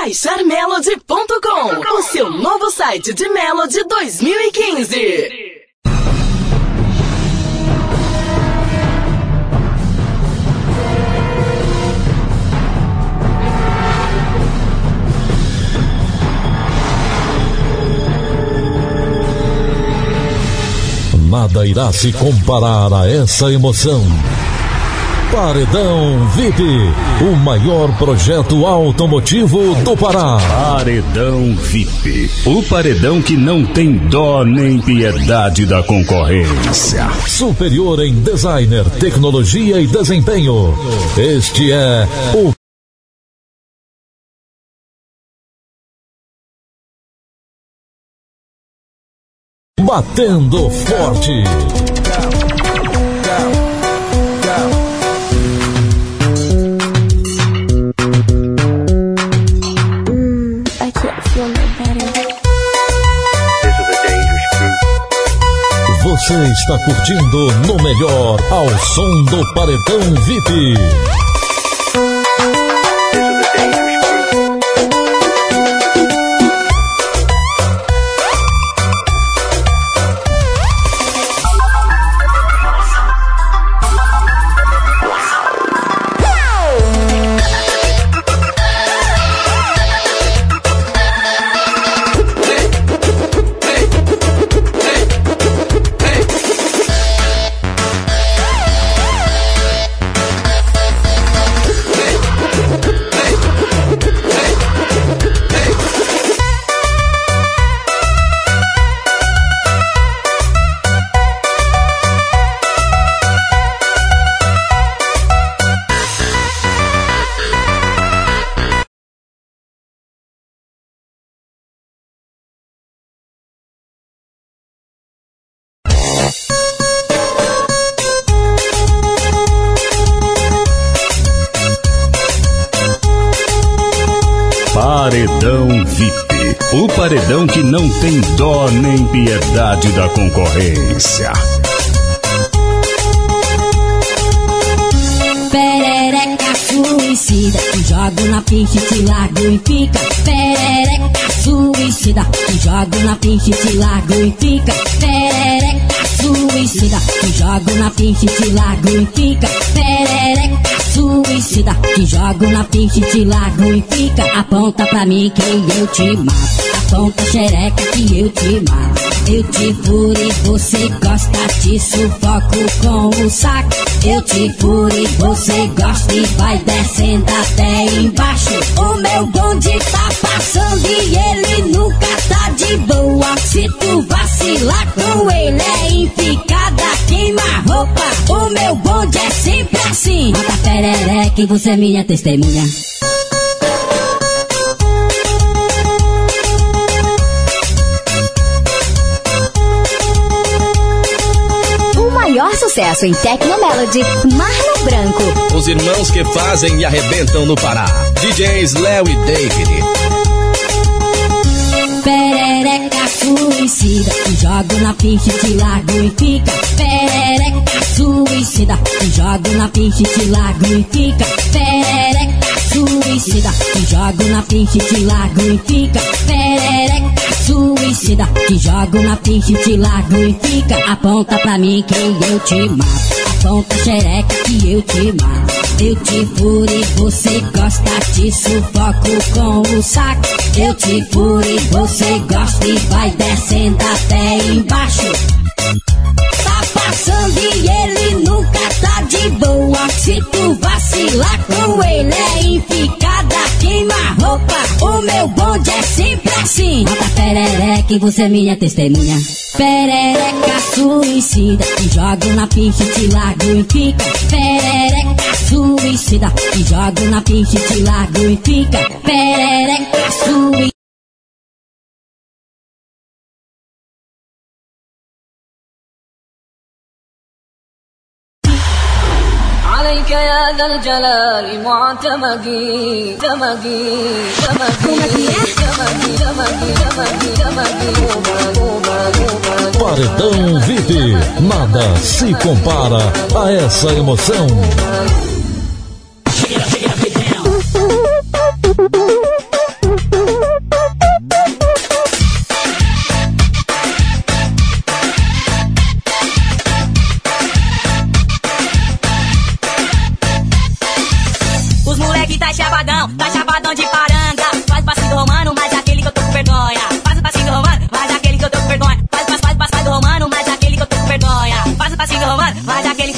baixarmelody.com, o seu novo site de Melody 2015. Nada irá se comparar a essa emoção. Paredão VIP, o maior projeto automotivo do Pará. Paredão VIP, o paredão que não tem dó nem piedade da concorrência. Superior em designer, tecnologia e desempenho. Este é o Batendo Forte. Você está curtindo no melhor ao som do Paredão VIP. Piedade da concorrência. Perereca suicida, te jogo na pinche, te largo e fica. Perereca suicida, te jogo na pinche, te largo e fica. Perereca suicida, te jogo na pinche, te largo e fica. Perereca suicida, te jogo na pinche, te largo e fica. Aponta pra mim quem eu te mato tonta xereca que eu te mato. Eu te furo e você gosta, te sufoco com o saco. Eu te furo e você gosta e vai descendo até embaixo. O meu bonde tá passando e ele nunca tá de boa. Se tu vacilar com ele é enficada, queima roupa. O meu bonde é sempre assim. Mata perereca e você é minha testemunha. Maior sucesso em Tecnomelody, Marlon Branco. Os irmãos que fazem e arrebentam no Pará. DJs Léo e David. Perereca suicida, te jogo na pinche, te largo e fica. Perereca suicida, te jogo na pinche, te largo e fica. Perereca suicida, te jogo na pinche, te largo e fica. Perereca suicida, te jogo na pinche, te largo e fica. Aponta pra mim quem eu te mato. Aponta xereca que eu te mato. Eu te furo e você gosta, te sufoco com o saco. Eu te furo e você gosta e vai descendo até embaixo. Tá passando e ele de boa. Se tu vacilar com ele é enficada, queima roupa. O meu bonde é sempre assim. Mata perereca e você é minha testemunha. Perereca suicida, te jogo na pinche, te largo e fica. Perereca suicida, te jogo na pinche, te largo e fica. Perereca suicida. عليك يا ذا الجلال معتمدي تمدي تمدي تمدي تمدي تمدي تمدي Paredão VIP, nada se compara a essa emoção.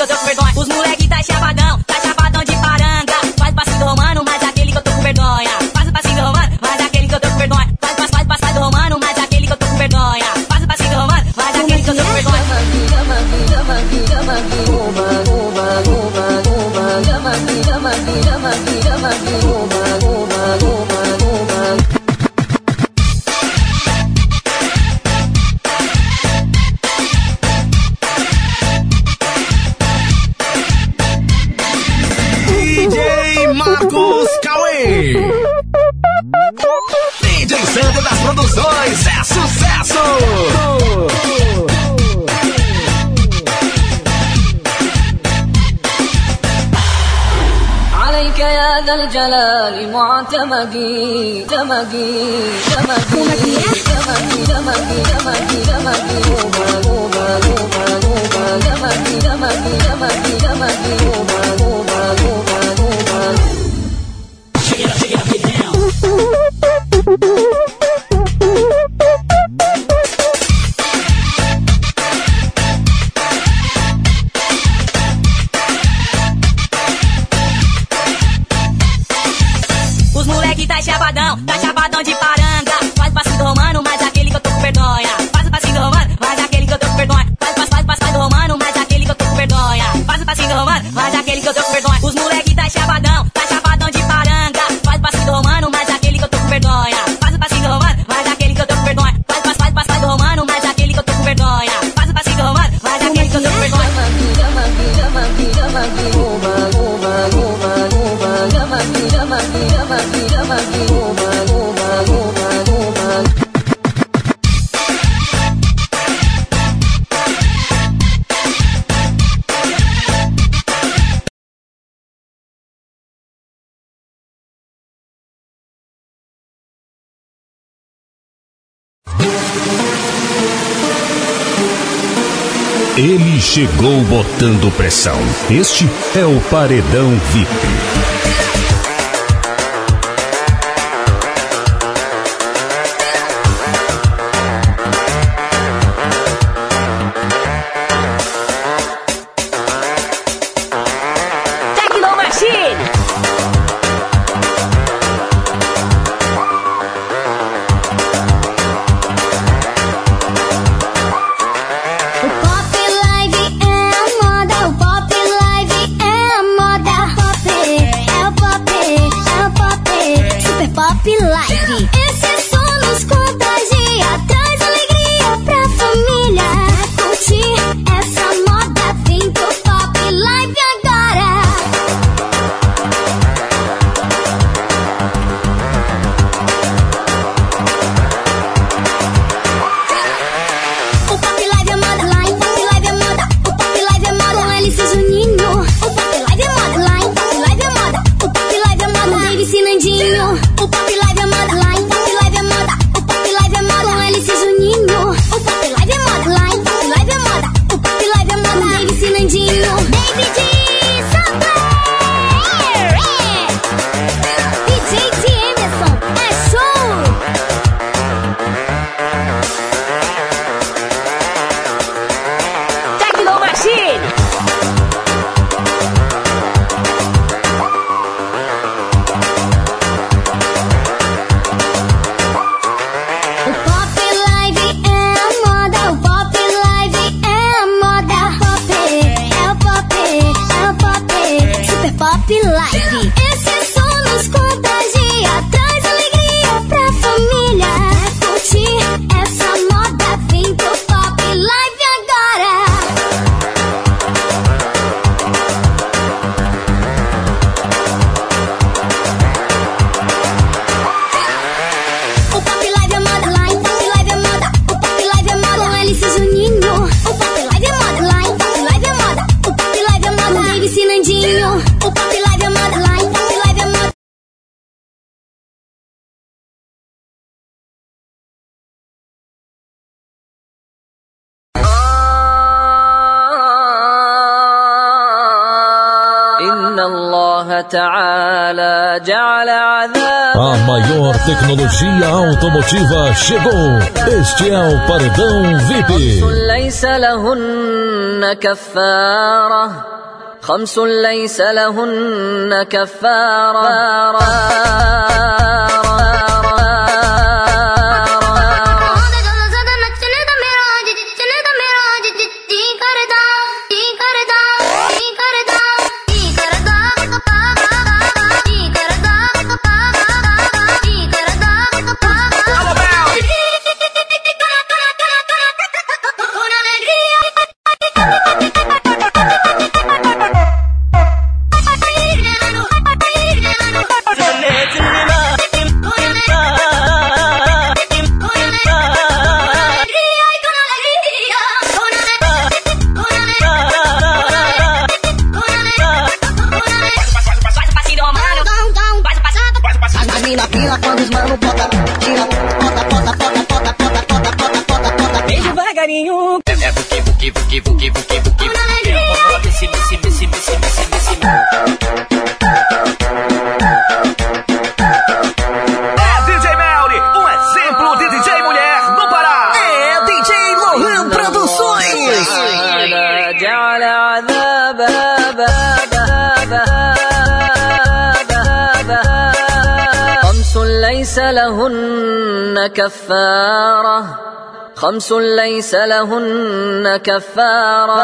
Deus. Os moleque tá chavadão. Fogo das Produções é sucesso! عليك يا ذا الجلال معتمدي تمدي تمدي تمدي تمدي تمدي chegou botando pressão. Este é o Paredão VIP. وتعالى جعل عذاب A maior tecnologia automotiva chegou. Este é o Paredão VIP. ليس لهن كفارة خمس ليس لهن كفارة جعل عذاب خمس ليس لهن كفارة. خمس ليس لهن كفارة.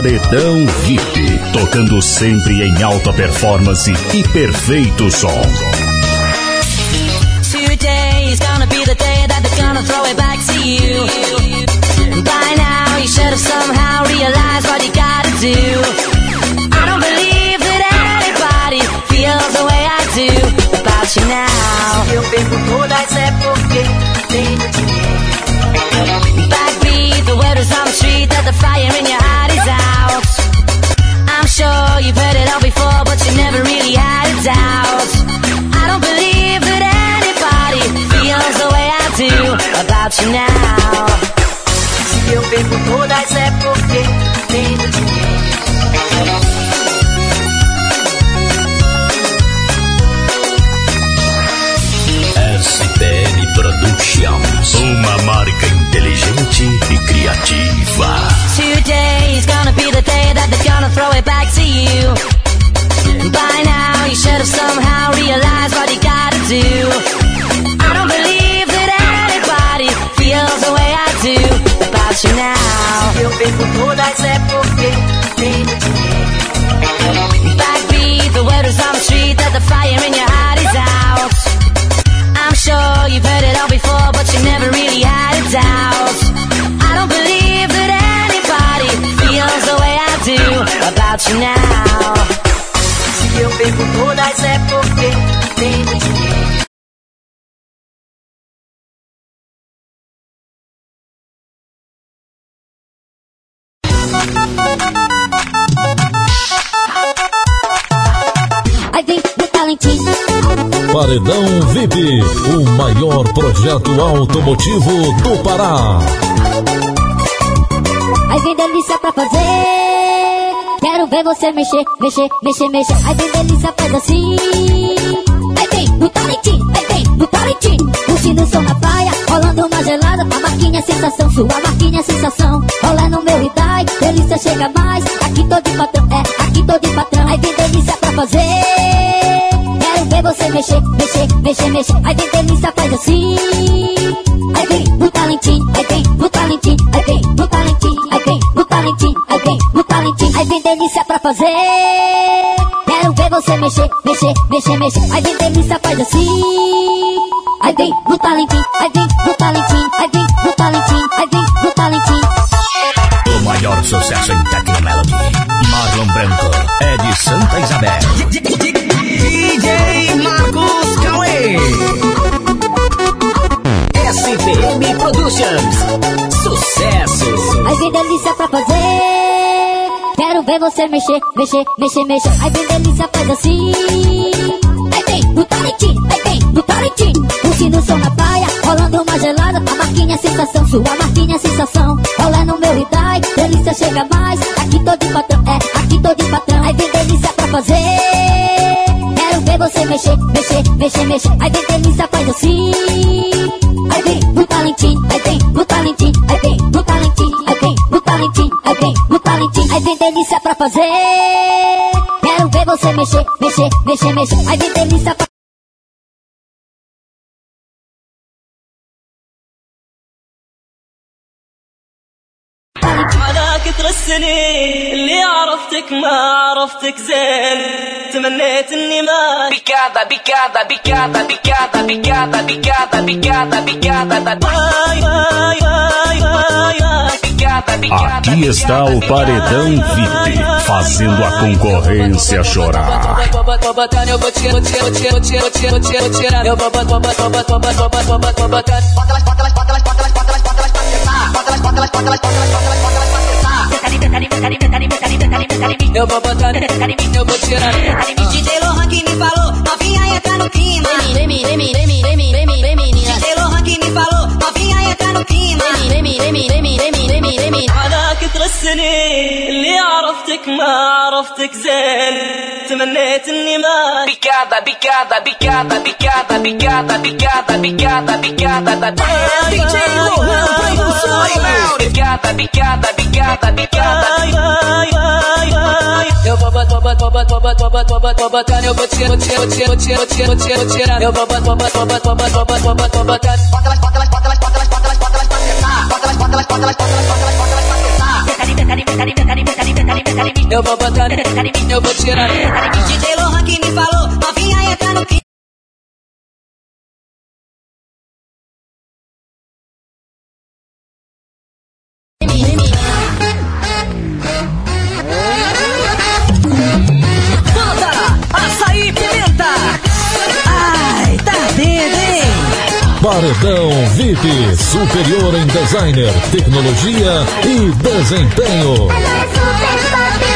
Paredão VIP, tocando sempre em alta performance e perfeito som. Today is gonna be the day that they're gonna throw it back to you. By now, you should have somehow realized what you gotta do. I don't believe that anybody feels the way I do about you now. Eu perco todas é porque tenho dinheiro. Backbeat, the word is on the street that the fire in your heart sure. You've heard it all before, but you never really now. Se eu perco todas é porque tenho dinheiro. Paredão VIP, o maior projeto automotivo do Pará. Aí vem delícia pra fazer. Quero ver você mexer, mexer, mexer, mexer. Aí vem delícia, faz assim. Aí vem o talentinho, aí vem o talentinho. Curtindo o som na praia, rolando uma gelada. A marquinha é sensação, sua marquinha é sensação. Rolando meu Hyundai, delícia chega mais. Aqui tô de patrão, é, aqui tô de patrão. Aí vem delícia pra fazer. Quero ver você mexer, mexer, mexer, mexer. Aí vem delícia, faz assim. Aí vem o talentinho, aí vem o aí vem delícia pra fazer. Quero ver você mexer, mexer, mexer, mexer. Aí vem delícia, faz assim. Aí vem o talentinho, aí vem o talentinho, aí vem o talentinho, aí vem o talentinho. O maior sucesso em Tecnomelody. Marlon Branco é de Santa Isabel. DJ Marcos Cauê. SPM Productions. Sucesso. Aí vem delícia pra fazer. Ver você mexer, mexer, mexer, mexer. Aí vem delícia, faz assim. Aí vem o talentinho, aí vem o talentinho. Curtindo som na praia, rolando uma gelada. A marquinha é sensação, sua marquinha é sensação. Rolando meu Hyundai, delícia chega mais. Aqui tô de patrão, é, aqui tô de patrão. Aí vem delícia pra fazer. Quero ver você mexer, mexer, mexer, mexer. Aí vem delícia, faz assim. Aí vem no talentinho, Aí vem delícia pra fazer. Quero ver você mexer, mexer, mexer, mexer. Aí vem delícia pra على كثر السنين اللي عرفتك ما عرفتك زين تمنيت اني ما Picada, picada, picada, picada, picada, picada, picada, picada, Aqui está o Paredão VIP, fazendo a concorrência chorar. Eu vou botar, eu vou tirar. DJ Lohan que me falou, novinha entra no clima. Remi, remi, remi, remi, remi, remi, DJ Lohan que me falou, novinha entra no clima على كثر السنين اللي عرفتك ما عرفتك زين. تمنيت إني ما Eu vou botar, botar, botar, botar, botar, botar, vou botar, eu vou tirar, vou tirar, vou tirar, vou tirar, vou tirar, vou tirar, vou tirar. Eu vou botar, botar, vou botar, vou botar, vou botar, vou botar, vou botar. Eu vou botar, eu vou tirar. DJ Lohan que me falou, novinha entra no Paredão VIP, superior em designer, tecnologia e desempenho. Agora é super pop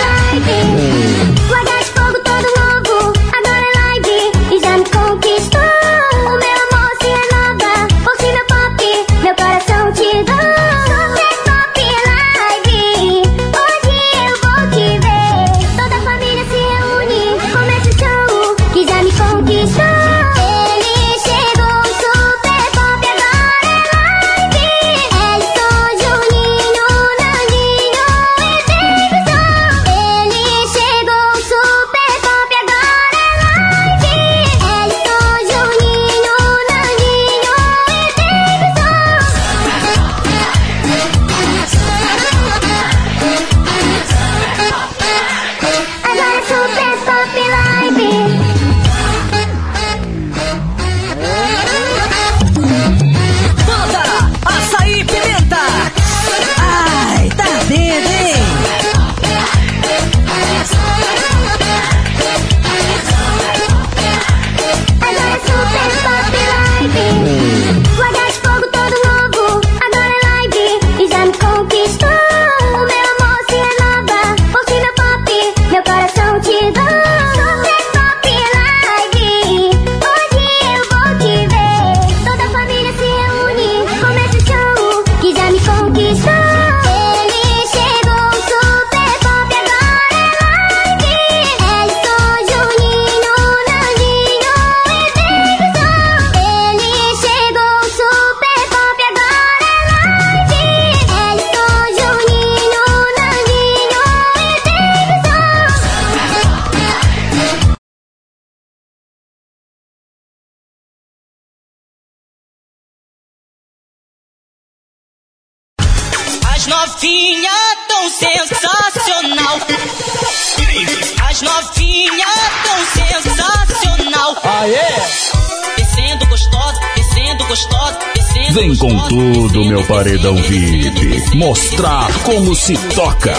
descendo, meu paredão VIP. Mostrar como se toca.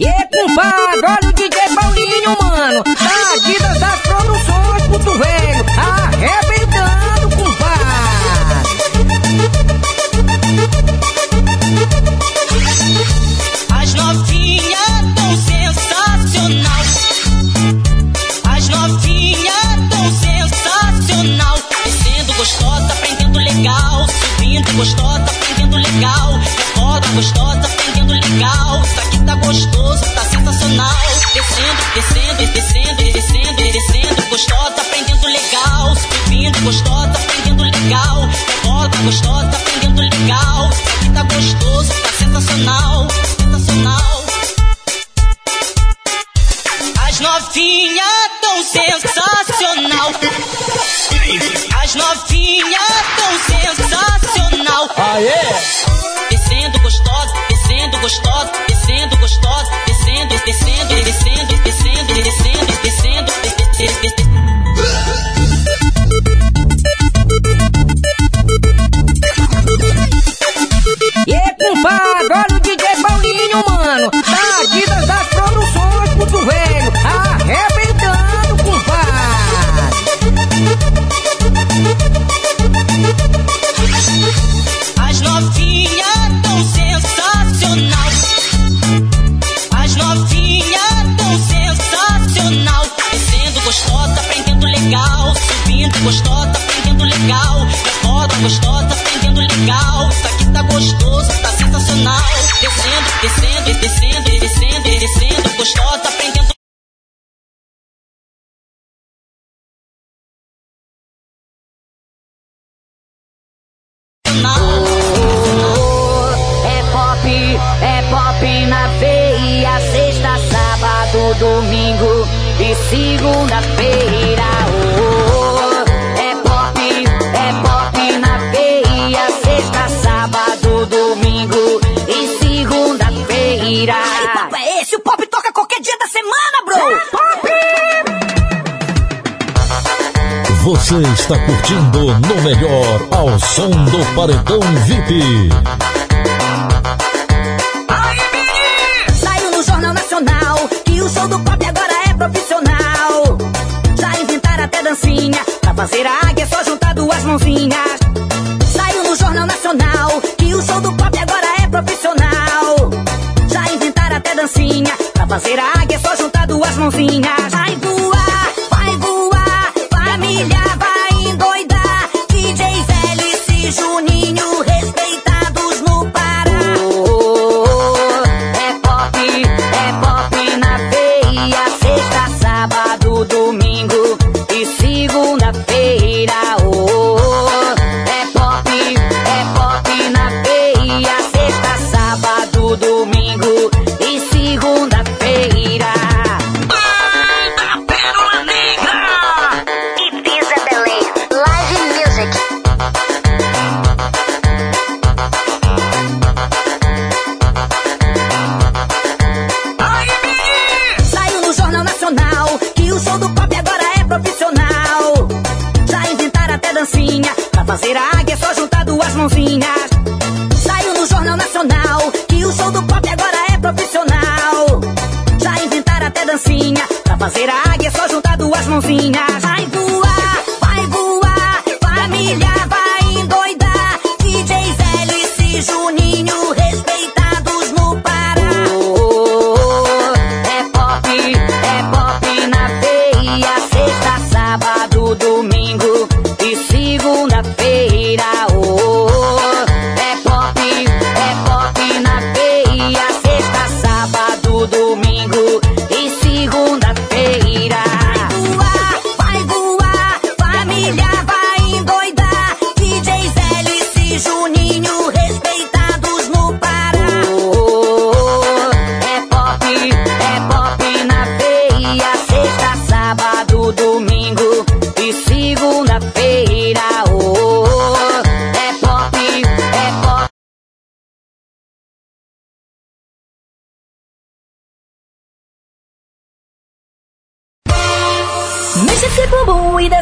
E é, compadre, olha o DJ Paulinho, mano. Da Adidas Será que é só juntar duas mãozinhas?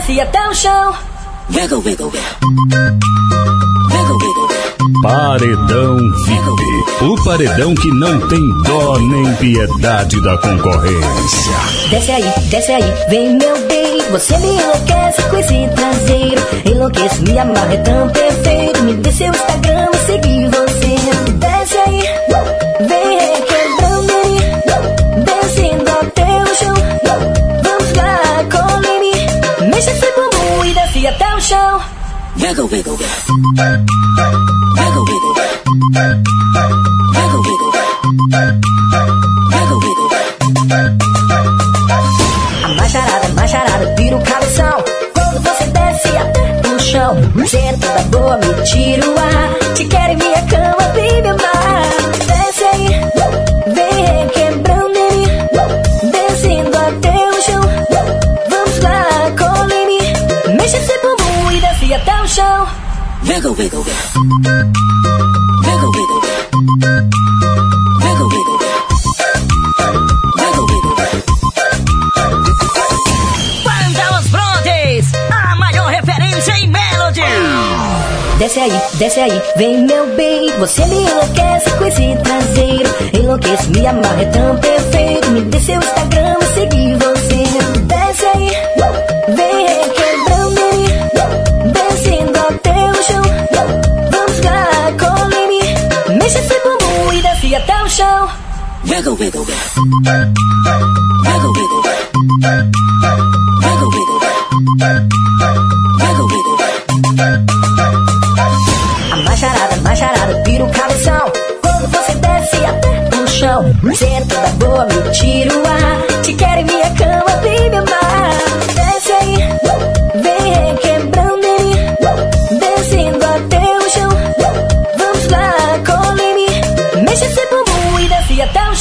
descia até o chão. Wiggle, wiggle, wiggle. Paredão VIP. O paredão que não tem dó nem piedade da concorrência. Desce aí, desce aí, vem meu bem. Você me enlouquece com esse traseiro. Enlouquece, me amarra, é tão perfeito. Me dê seu Instagram, vou seguir você. Desce aí. show. Wiggle, wiggle, wiggle. Wiggle, wiggle. Wiggle, wiggle. Wiggle. A macharada, a macharada, vira. Quando você desce até o chão. Senta da boa, me tira o ar. Te quero em minha cama, baby, mais. Wiggle, wiggle, wiggle. Wiggle, wiggle, wiggle. Wiggle, wiggle, wiggle. Wiggle, wiggle, wiggle. Banda Os Brontes, a maior referência em Melody. Desce aí, desce aí, vem meu bem. Você me enlouquece com esse traseiro. Enlouquece, me amarra, é tão perfeito. Me dê seu Instagram, eu seguir você. Desce aí, vem Wiggle, wiggle, wiggle. Wiggle, wiggle, wiggle. Wiggle, wiggle, wiggle. Wiggle, wiggle. A macharada, macharada, vira o cabeção. Quando você desce até o chão, é toda boa, me tira o ar.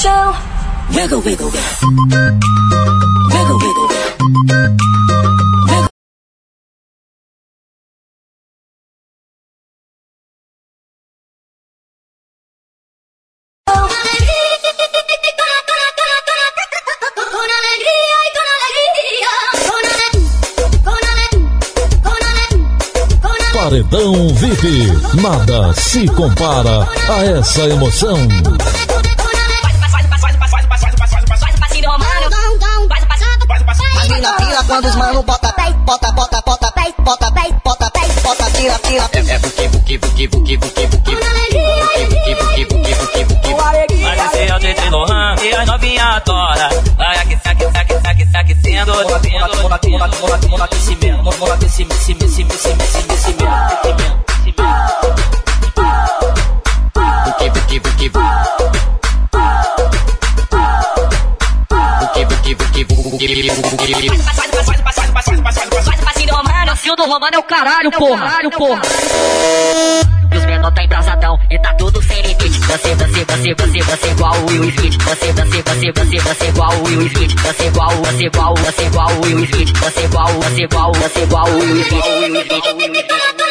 Wiggle, wiggle, wiggle. Wiggle. Paredão VIP, nada se compara a essa emoção. Quando os mano bota pé, bota, bota, bota pé, bota pé, bota pé, bota tira, tira. É, é. Buki, buki, buki, buki, buki, buki. Mas esse é o DJ Lohan e as novinha adora. Vai aqui, aqui, aqui, aqui, aquecendo, aquecendo, aquecimento, aquecimento, aquecimento, aquecimento, aquecimento. Buki, Romano é o caralho, porra. Caralho, porra. E os menor tá embrasadão e tá tudo sem limite. Você, você, você, você, você igual o Will Smith. Você, você, você, você, você igual o Will Smith. Você igual, você igual, você igual o Will Smith. Você igual, você igual, você igual o Will Smith.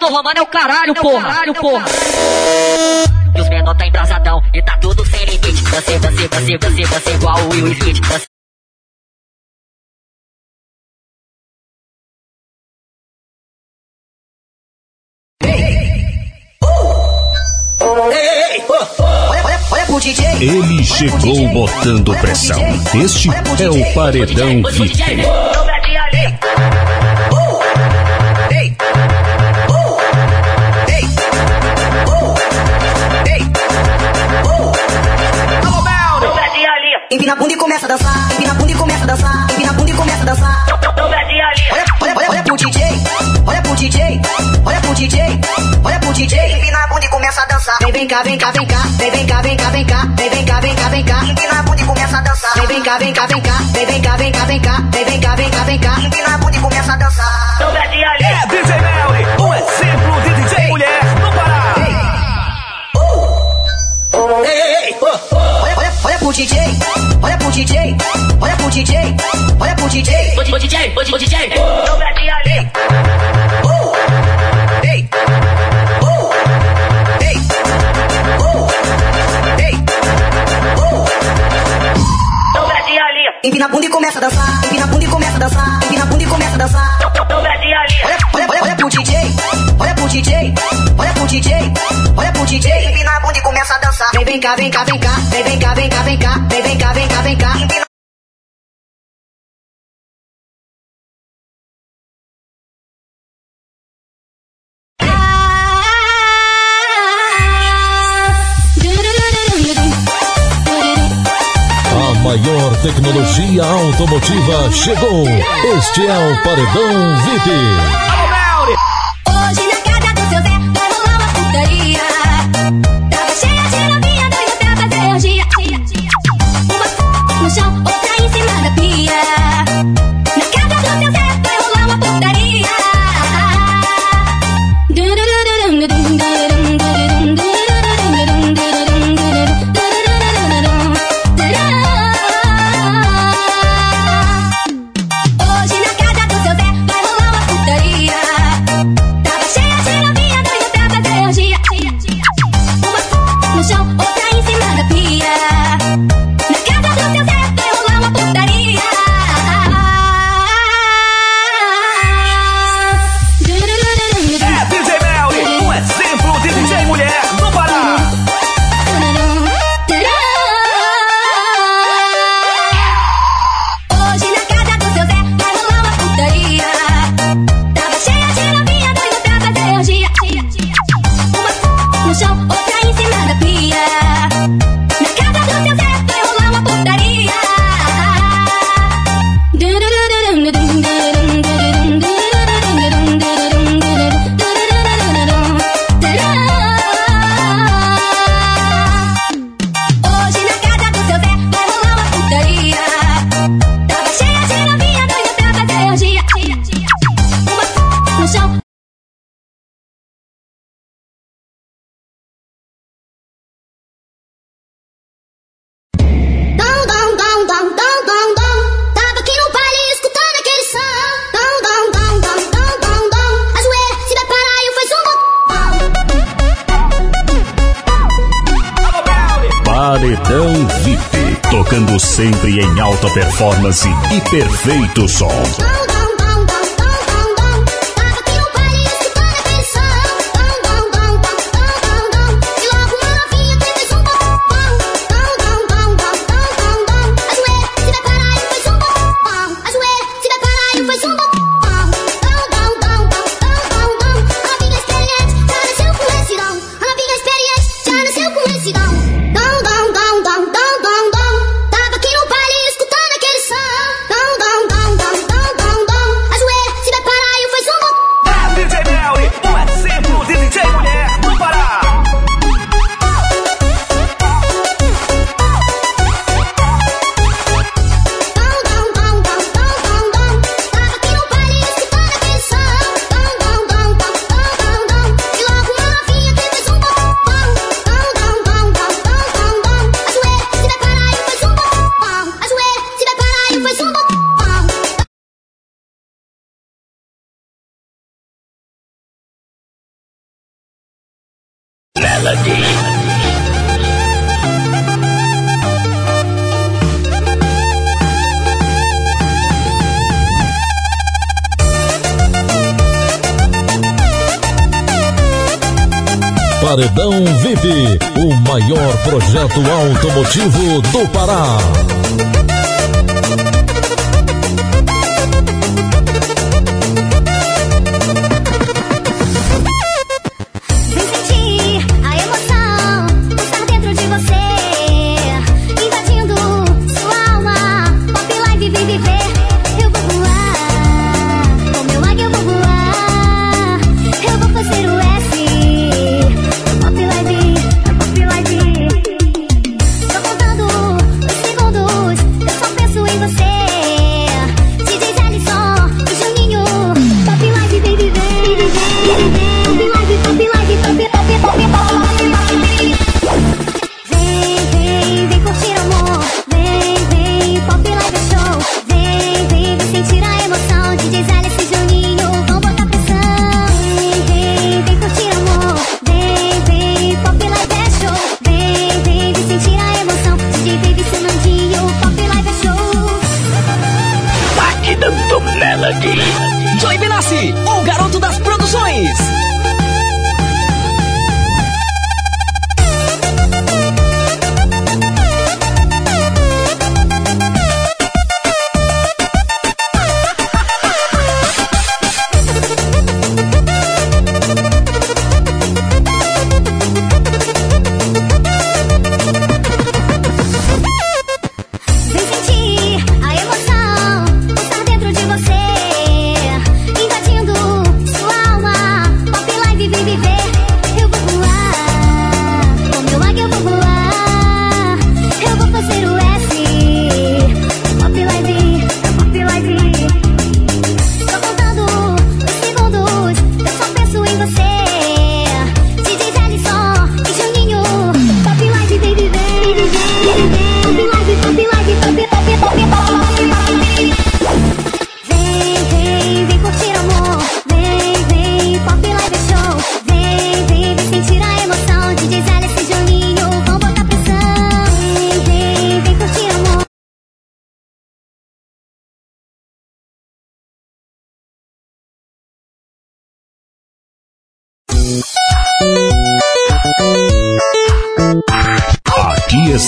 Do Romano é o caralho, porra. Caralho, porra. E os menor tá embrasadão e tá tudo sem limite. Você, você, você, você, você igual o Will Smith. Ele chegou botando pressão. Este é o Paredão VIP. Empina a bunda e começa a dançar. Empina a bunda e começa a dançar. Empina a bunda e começa a dançar. Olha, olha, olha, pro DJ. Olha pro DJ. Olha pro DJ. Olha pro DJ. Empina a começa a dançar. Vem, vem cá, vem cá, vem cá. Vem, vem cá, vem cá, vem cá. Vem, vem cá, vem cá, vem cá. Empina a bunda e começa a dançar. Vem, vem cá, vem cá, vem cá. Vem, vem cá, vem cá, vem cá. Vem, vem cá, vem cá, vem cá. Empina a bunda e começa a dançar. É DJ Melly, um exemplo de DJ mulher no Pará. Olha, olha, olha pro DJ. Olha pro DJ. Olha pro DJ. Olha pro DJ. Ô, DJ, ô, DJ. Empina a bunda e começa a dançar. Empina a bunda e começa a dançar. Empina a bunda e começa a dançar. Olha, olha, olha, olha pro DJ. Olha pro DJ. Olha pro DJ. Olha pro DJ. Empina a bunda e começa a dançar. Vem, vem cá, vem cá, vem cá. Vem, vem cá, vem cá, vem cá. Vem, vem cá, vem cá, vem cá. tecnologia automotiva chegou. Este é o Paredão VIP. Hoje na casa do seu Zé vai rolar uma putaria. e perfeito som. Paredão VIP, o maior projeto automotivo do Pará.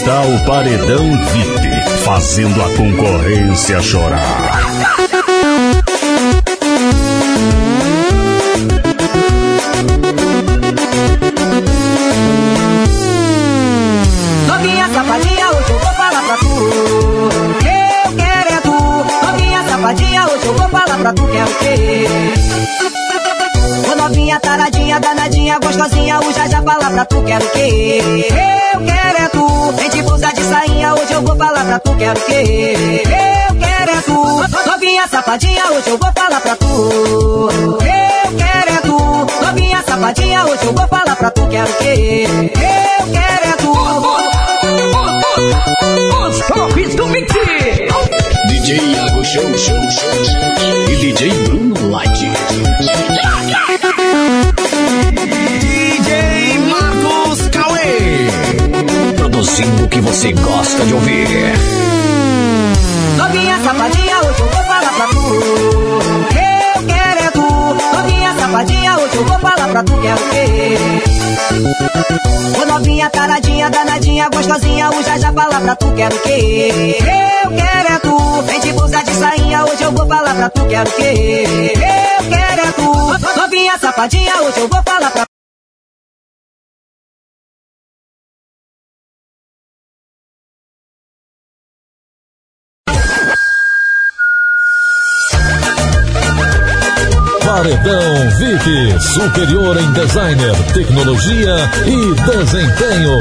Está o Paredão VIP, fazendo a concorrência chorar. Novinha safadinha, hoje eu vou falar pra tu. Eu quero é tu. Novinha safadinha, hoje eu vou falar pra tu. Quero? Ô novinha taradinha, danadinha, gostosinha, o já já fala pra tu. Quero o quê? Eu quero é tu. Falar pra tu. Quero o quê? Eu quero é tu. Novinha safadinha, hoje eu vou falar pra tu. Eu quero é tu. Novinha safadinha, hoje eu vou falar pra tu. Quero o quê? Eu quero é tu. Os tops do Mix. DJ Iago Show, show, show, show. E DJ Bruno Light. Produzindo o que você gosta de ouvir. Novinha safadinha, hoje eu vou falar pra tu. Eu quero é tu. Novinha safadinha, hoje eu vou falar pra tu. Quero o quê? Ô novinha taradinha, danadinha, gostosinha, o já já fala pra tu. Quero o quê? Eu quero é tu. Vem de blusa de sainha, hoje eu vou falar pra tu. Quero o quê? Eu quero é tu. Novinha safadinha, hoje eu vou falar pra Paredão VIP, superior em designer, tecnologia e desempenho.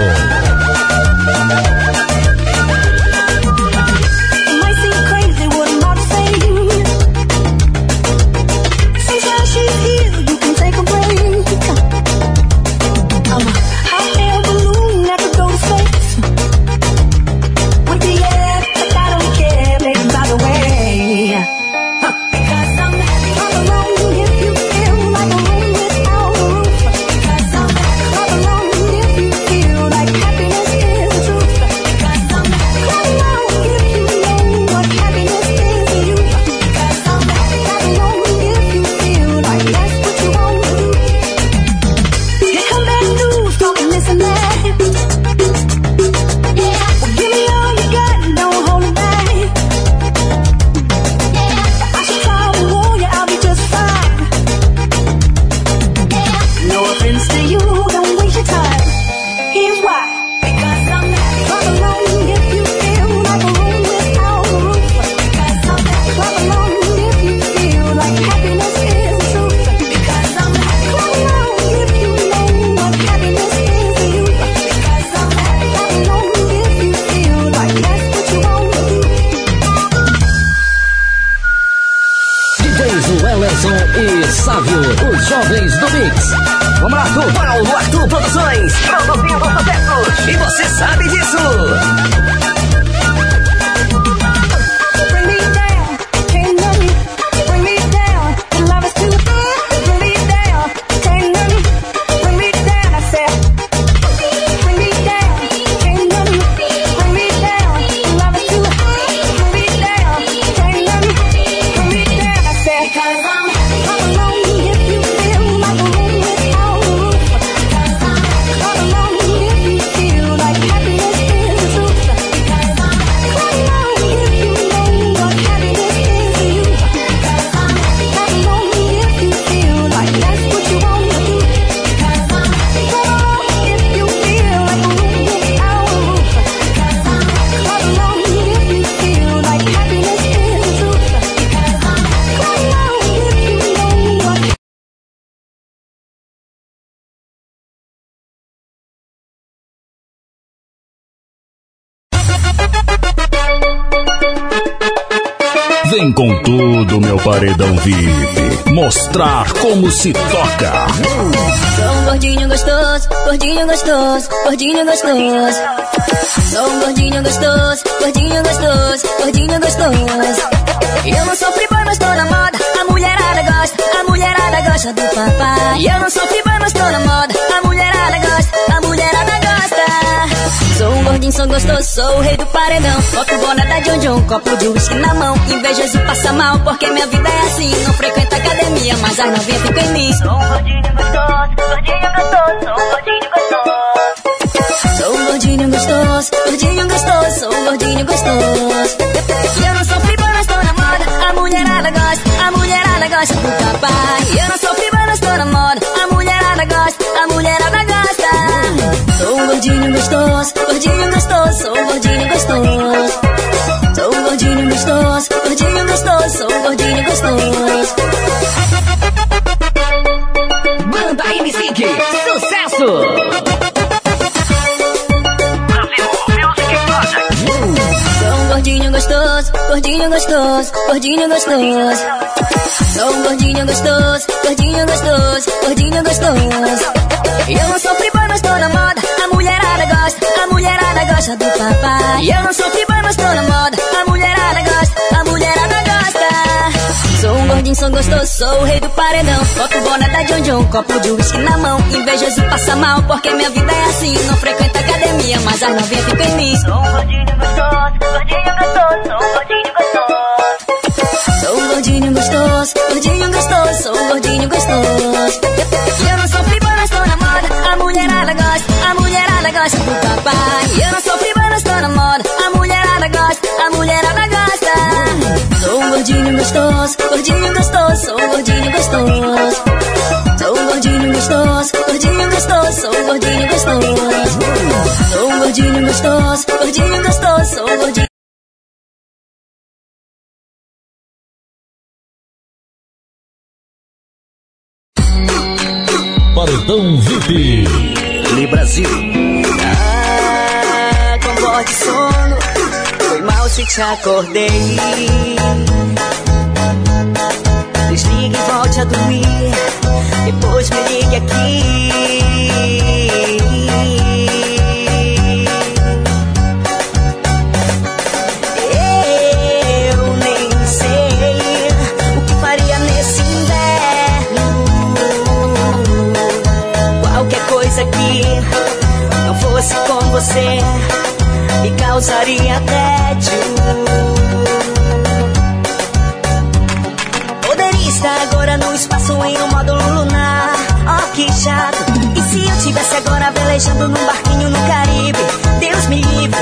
Como se toca. Sou um gordinho gostoso, gordinho gostoso, gordinho gostoso. Sou um gordinho gostoso, gordinho gostoso, gordinho gostoso. Eu não sou mas tô na moda. A mulherada gosta, a mulherada gosta do papai. Eu não sou mas tô na moda. A mulherada gosta, a mulherada gosta. Sou gordinho, sou gostoso, sou o rei do paredão. foto boné da John John, copo de uísque na mão. invejoso passa mal, porque minha vida é assim. Não frequento academia, mas as novinhas ficam em mim. Sou gordinho, gostoso, gordinho, gostoso, sou gordinho, gostoso. Sou gordinho, gostoso, gordinho, gostoso, sou gordinho, gostoso. E eu não sou fripa, mas tô na moda. A mulherada gosta, a mulherada gosta do papai. E eu não sou fripa, mas tô na moda. A mulherada gosta, a mulherada gordinho gostoso, gordinho gostoso, sou gordinho gostoso. Sou gordinho gostoso, gordinho gostoso, sou gordinho gostoso. Banda MC, sucesso! gordinho gostoso, gordinho gostoso, gordinho gostoso. Sou um gordinho gostoso, gordinho gostoso, gordinho gostoso. Eu não sou friboi, mas tô na. Mulherada gosta, a mulherada gosta do papai. Eu não sou boy, mas tô na moda. A mulherada gosta, a mulherada gosta. Sou um gordinho, sou gostoso, sou o rei do paredão. Copo boné da John John, copo de whisky na mão. Invejoso passa mal, porque minha vida é assim. Não frequento academia, mas a novinha fica em mim. Sou um gordinho gostoso, gordinho gostoso, sou um gordinho gostoso. Sou gordinho gostoso, gordinho gostoso, sou gordinho gostoso. Eu não sou boy, mas tô na moda. A mulherada gosta, a mulherada gosta do papai. Eu não sou mas tô na moda. A mulherada gosta, a mulherada gosta. Sou um gordinho gostoso, gordinho gostoso, sou um gordinho gostoso. Sou um gordinho gostoso, gordinho gostoso, sou um gordinho gostoso. Sou um gordinho gostoso, gordinho gostoso, sou um gordinho Paredão VIP. Li Brasil. Ah, com voz de sono. Foi mal se te acordei. Desligue e volte a dormir. Depois me ligue aqui. Você me causaria tédio. Poderia estar agora no espaço em um módulo lunar. Oh, que chato. E se eu tivesse agora velejando num barquinho no Caribe? Deus me livre.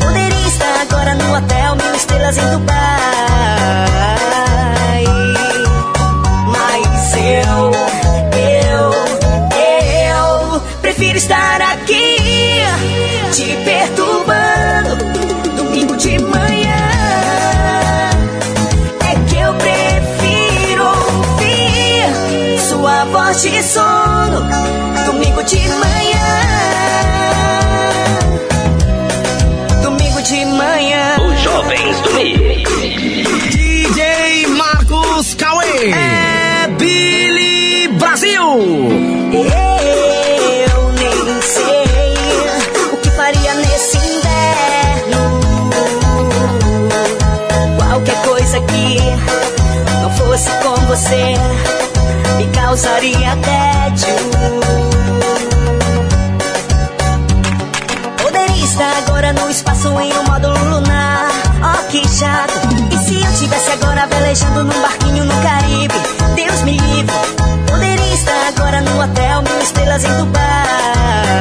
Poderia estar agora no hotel Mil Estrelas em Dubai. Mas eu, eu, eu prefiro estar você me causaria tédio. Poderia estar agora no espaço em um módulo lunar. Oh, que chato. E se eu tivesse agora velejando num barquinho no Caribe? Deus me livre. Poderia estar agora no hotel Mil Estrelas em Dubai.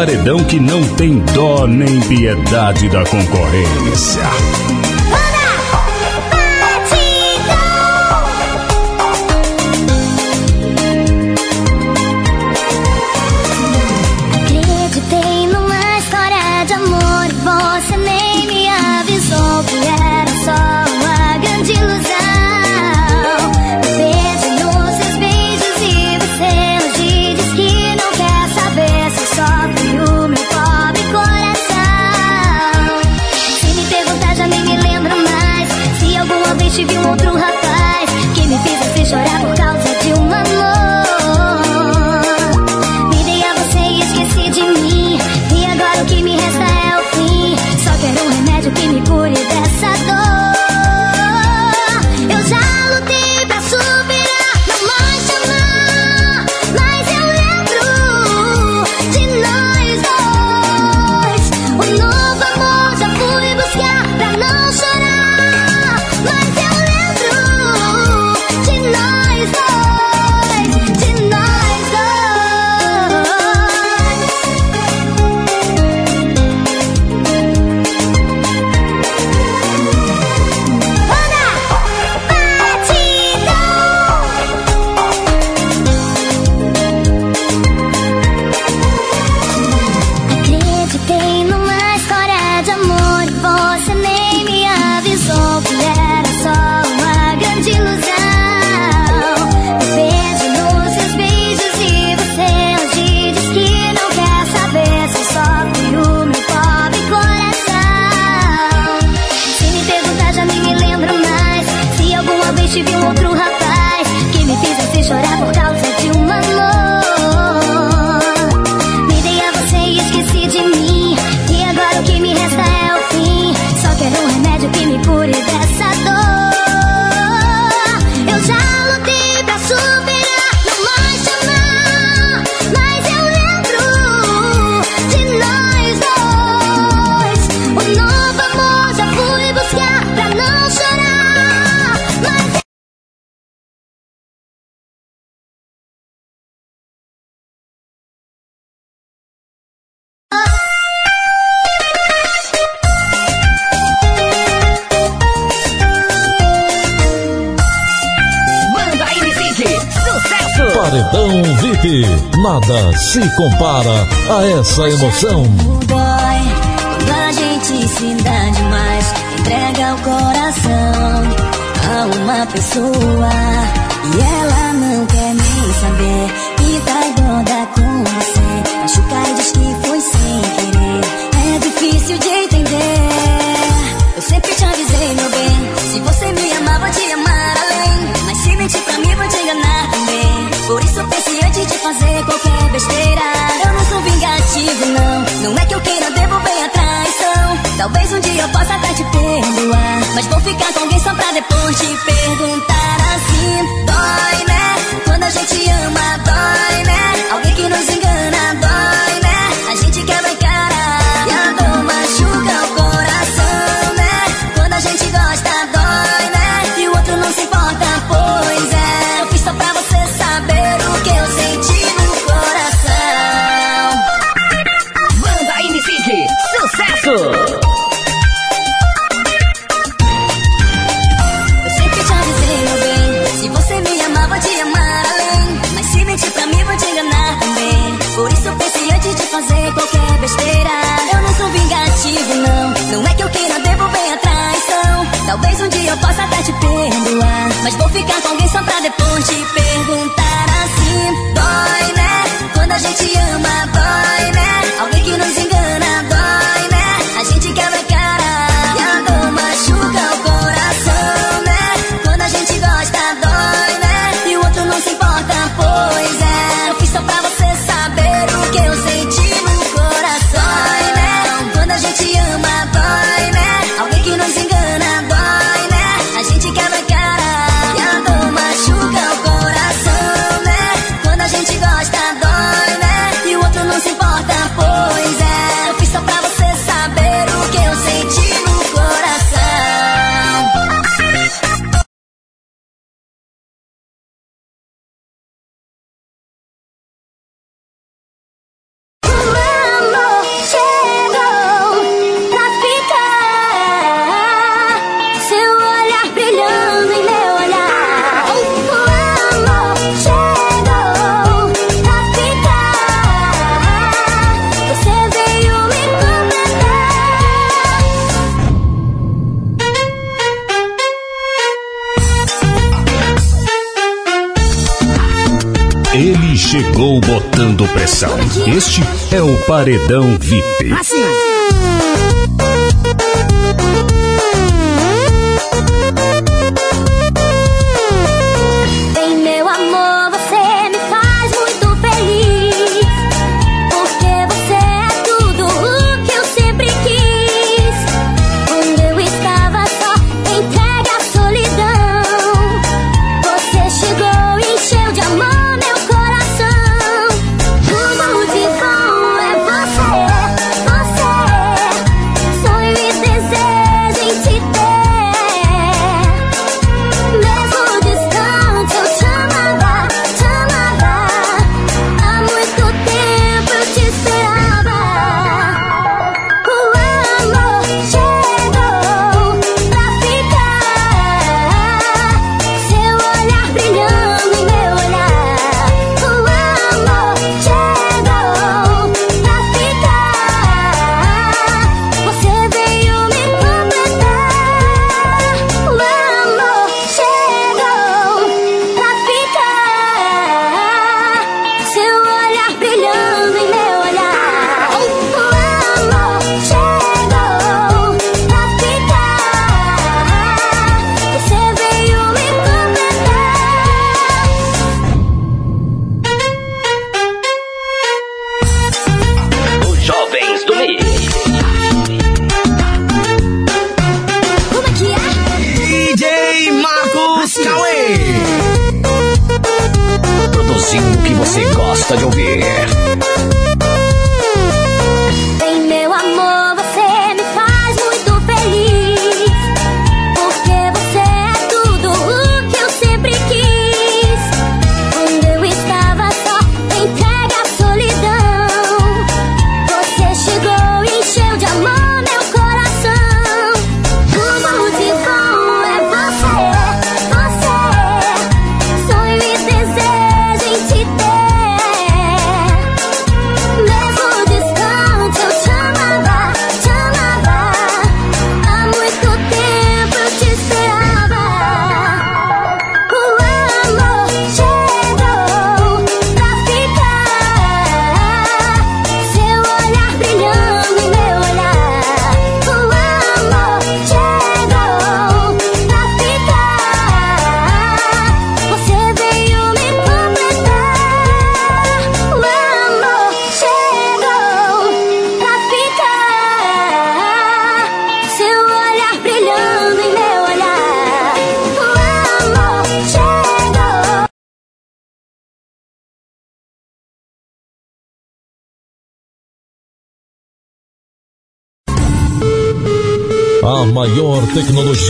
Paredão que não tem dó nem piedade da concorrência. se compara a essa emoção. ficar com alguém só pra depois te perguntar. pressão. Este é o Paredão VIP. Assim.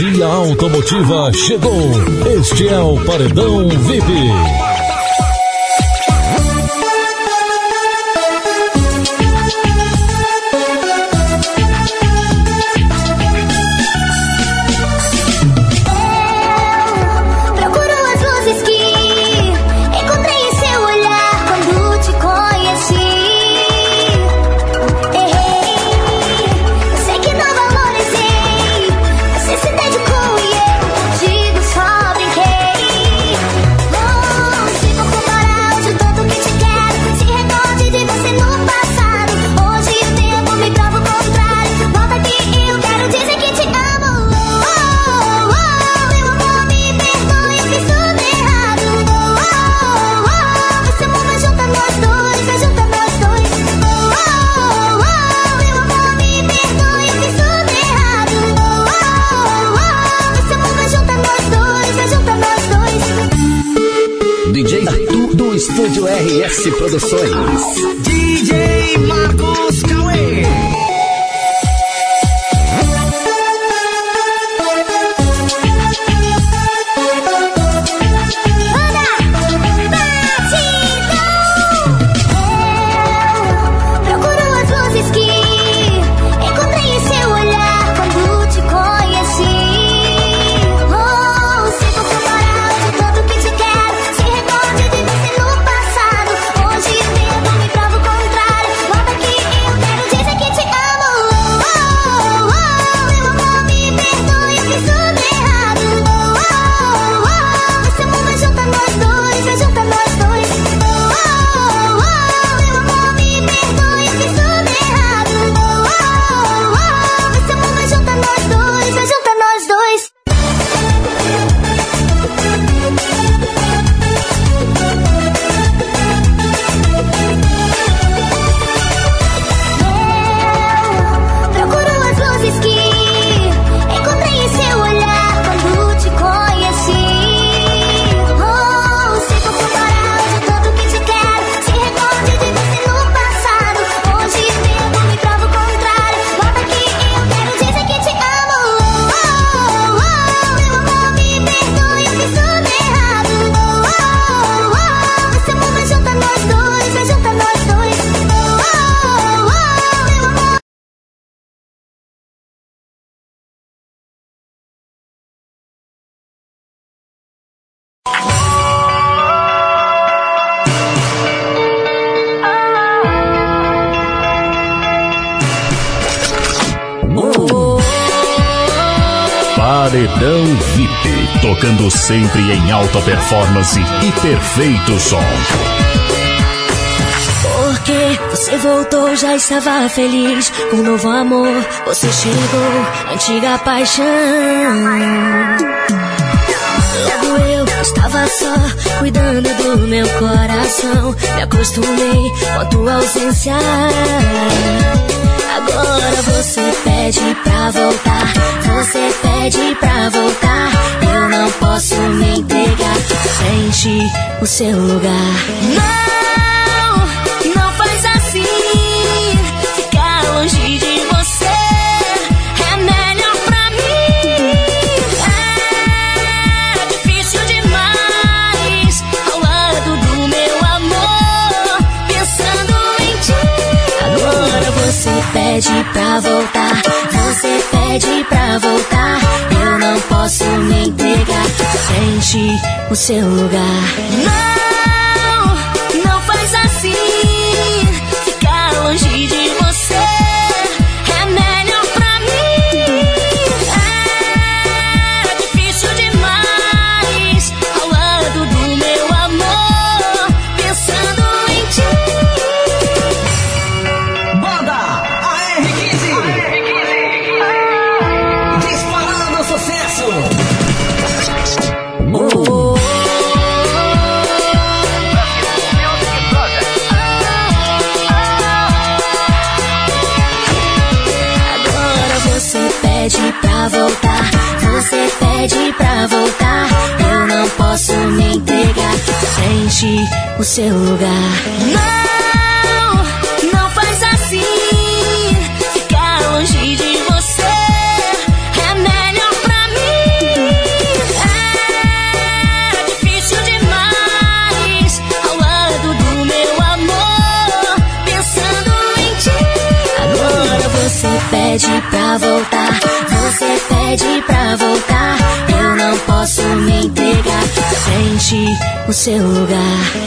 Energia automotiva chegou. Este é o Paredão VIP. Sempre em alta performance e perfeito som. Porque você voltou, já estava feliz com um novo amor. Você chegou, antiga paixão. Logo eu estava só, cuidando do meu coração. Me acostumei com a tua ausência. Agora você pede pra voltar, você pede pra voltar. Eu não posso me entregar. Sente o seu lugar. Não. pede pra voltar, você pede pra voltar. Eu não posso me entregar. Sente o seu lugar. Não. ese lugar.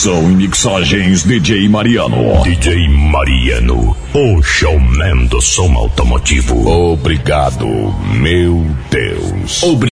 Produção e mixagens DJ Mariano. DJ Mariano, o showman do som automotivo. Obrigado, meu Deus. Obrigado.